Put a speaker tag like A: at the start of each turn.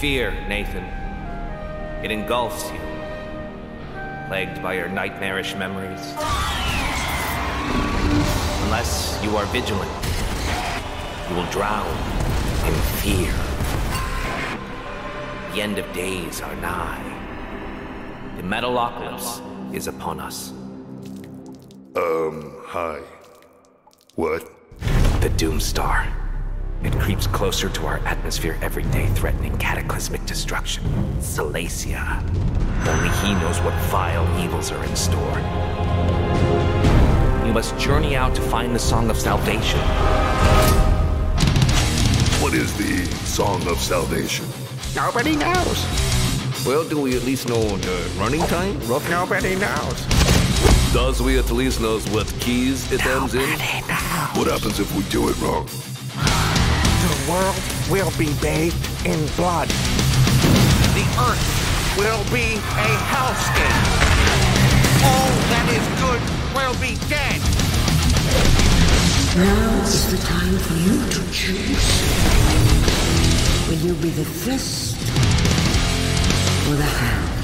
A: Fear, Nathan. It engulfs you, plagued by your nightmarish memories. Unless you are vigilant, you will drown in fear. The end of days are nigh. The Metalocalypse is upon us.
B: Um, hi. What?
A: The Doomstar. It creeps closer to our atmosphere every day, threatening cataclysmic destruction. Salacia. Only he knows what vile evils are in store. You must journey out to find the Song of Salvation.
B: What is the Song of Salvation?
C: Nobody knows.
A: Well, do we at least know the running time? Rough
C: Nobody knows.
A: Does we at least knows what keys it ends in?
C: Nobody knows.
B: What happens if we do it wrong?
C: The world will be bathed in blood. The earth will be a hellscape. All that is good will be dead.
D: Now is the time for you to choose. Will you be the fist or the hand?